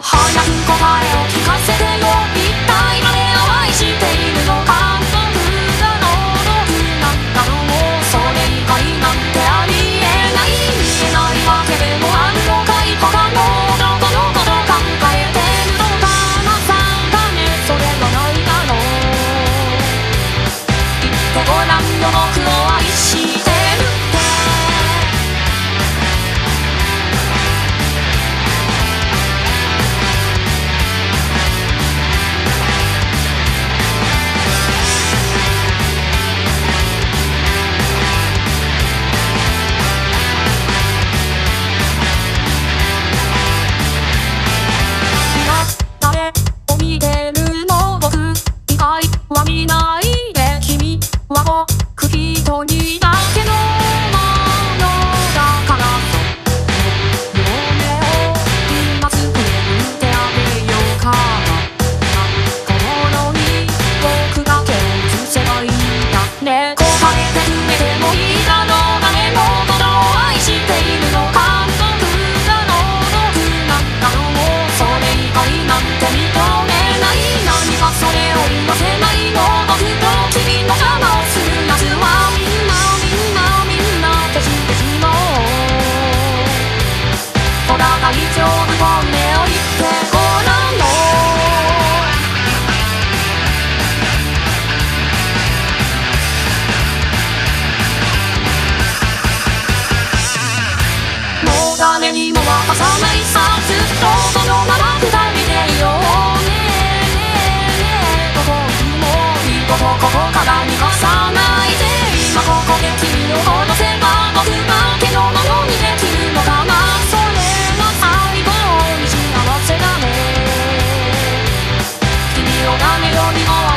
早く答えを聞かせてよ一体誰を愛しているのか僕がの毒なんだろうそれ以外なんてありえない見えないわけでもあるのかい他のどこのこと考えてるのかまさかねそれはないだろう言ってごらんよ僕をないさずっとそのまま二人でいようねえねえねえどこにもいいことここから逃がさないで今ここで君を殺せば僕だけのものにできるのかなそれが最後に幸せだね君を誰よりも